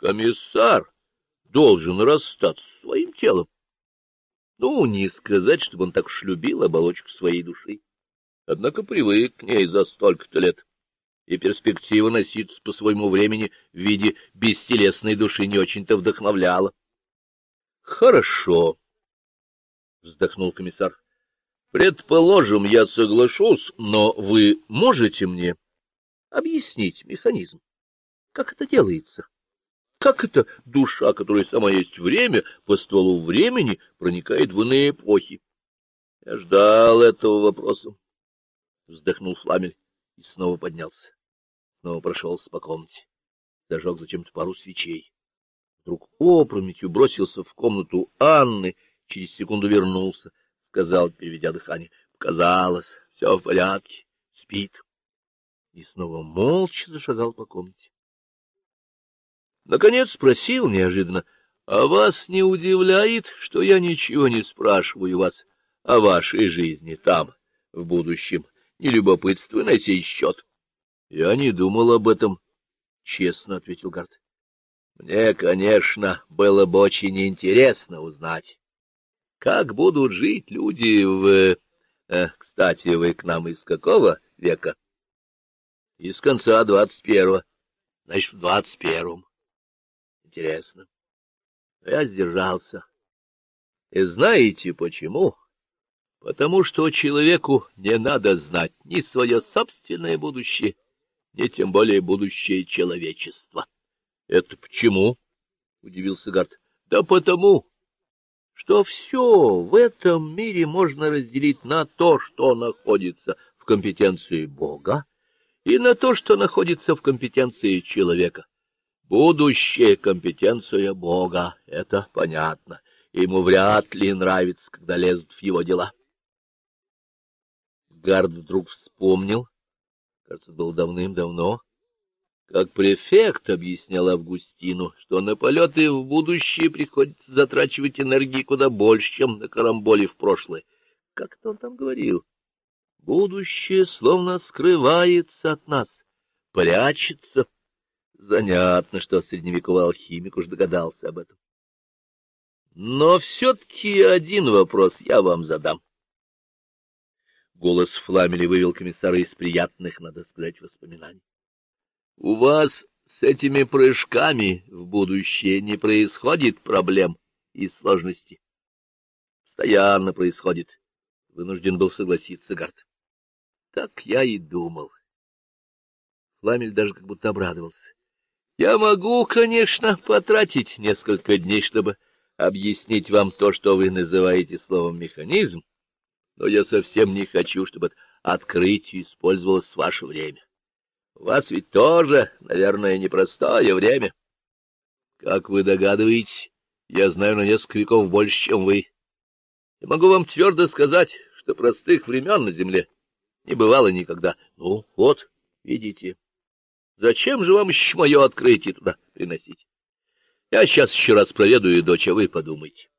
комиссар должен расстаться с своим телом. Ну, не сказать, чтобы он так уж любил оболочку своей души. Однако привык к ней за столько-то лет, и перспектива носиться по своему времени в виде бестелесной души не очень-то вдохновляла. — Хорошо, — вздохнул комиссар. — Предположим, я соглашусь, но вы можете мне объяснить механизм? Как это делается? Как это душа, которая сама есть время, по стволу времени проникает в иные эпохи? Я ждал этого вопроса. Вздохнул Фламель и снова поднялся. Снова прошелся по комнате. Зажег зачем-то пару свечей. Вдруг опрометью бросился в комнату Анны, через секунду вернулся, сказал, переведя дыхание. Показалось, все в порядке, спит. И снова молча зашагал по комнате. Наконец спросил неожиданно, — А вас не удивляет, что я ничего не спрашиваю вас о вашей жизни там, в будущем, не любопытствуя на сей счет? — Я не думал об этом, — честно ответил Гард. — Мне, конечно, было бы очень интересно узнать, как будут жить люди в... Э, кстати, вы к нам из какого века? — Из конца двадцать первого. Значит, в двадцать первом. Интересно. Но я сдержался. И знаете почему? Потому что человеку не надо знать ни свое собственное будущее, ни тем более будущее человечества. — Это почему? — удивился Гарт. — Да потому, что все в этом мире можно разделить на то, что находится в компетенции Бога, и на то, что находится в компетенции человека. Будущее — компетенция Бога, это понятно. Ему вряд ли нравится, когда лезут в его дела. Гард вдруг вспомнил, кажется, было давным-давно, как префект объяснял Августину, что на полеты в будущее приходится затрачивать энергии куда больше, чем на карамболе в прошлое. Как-то он там говорил. Будущее словно скрывается от нас, прячется. Занятно, что средневековый алхимик уж догадался об этом. Но все-таки один вопрос я вам задам. Голос Фламели вывел комиссара из приятных, надо сказать, воспоминаний. У вас с этими прыжками в будущее не происходит проблем и сложностей? Постоянно происходит. Вынужден был согласиться Гарт. Так я и думал. Фламель даже как будто обрадовался. Я могу, конечно, потратить несколько дней, чтобы объяснить вам то, что вы называете словом «механизм», но я совсем не хочу, чтобы открытие использовалось ваше время. У вас ведь тоже, наверное, непростое время. Как вы догадываетесь, я знаю на несколько веков больше, чем вы. И могу вам твердо сказать, что простых времен на земле не бывало никогда. Ну, вот, видите. Зачем же вам еще мое открытие туда приносить? Я сейчас еще раз проведу дочь, а вы подумайте.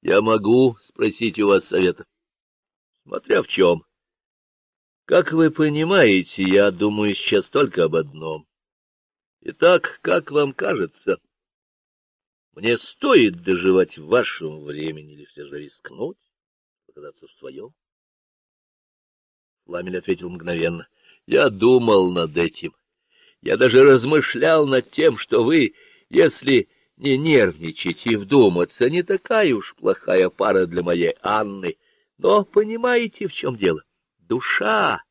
Я могу спросить у вас совета. Смотря в чем. Как вы понимаете, я думаю сейчас только об одном. Итак, как вам кажется, мне стоит доживать в вашем времени или все же рискнуть, показаться в своем? Фламель ответил мгновенно. Я думал над этим. Я даже размышлял над тем, что вы, если не нервничать и вдуматься, не такая уж плохая пара для моей Анны. Но понимаете, в чем дело? Душа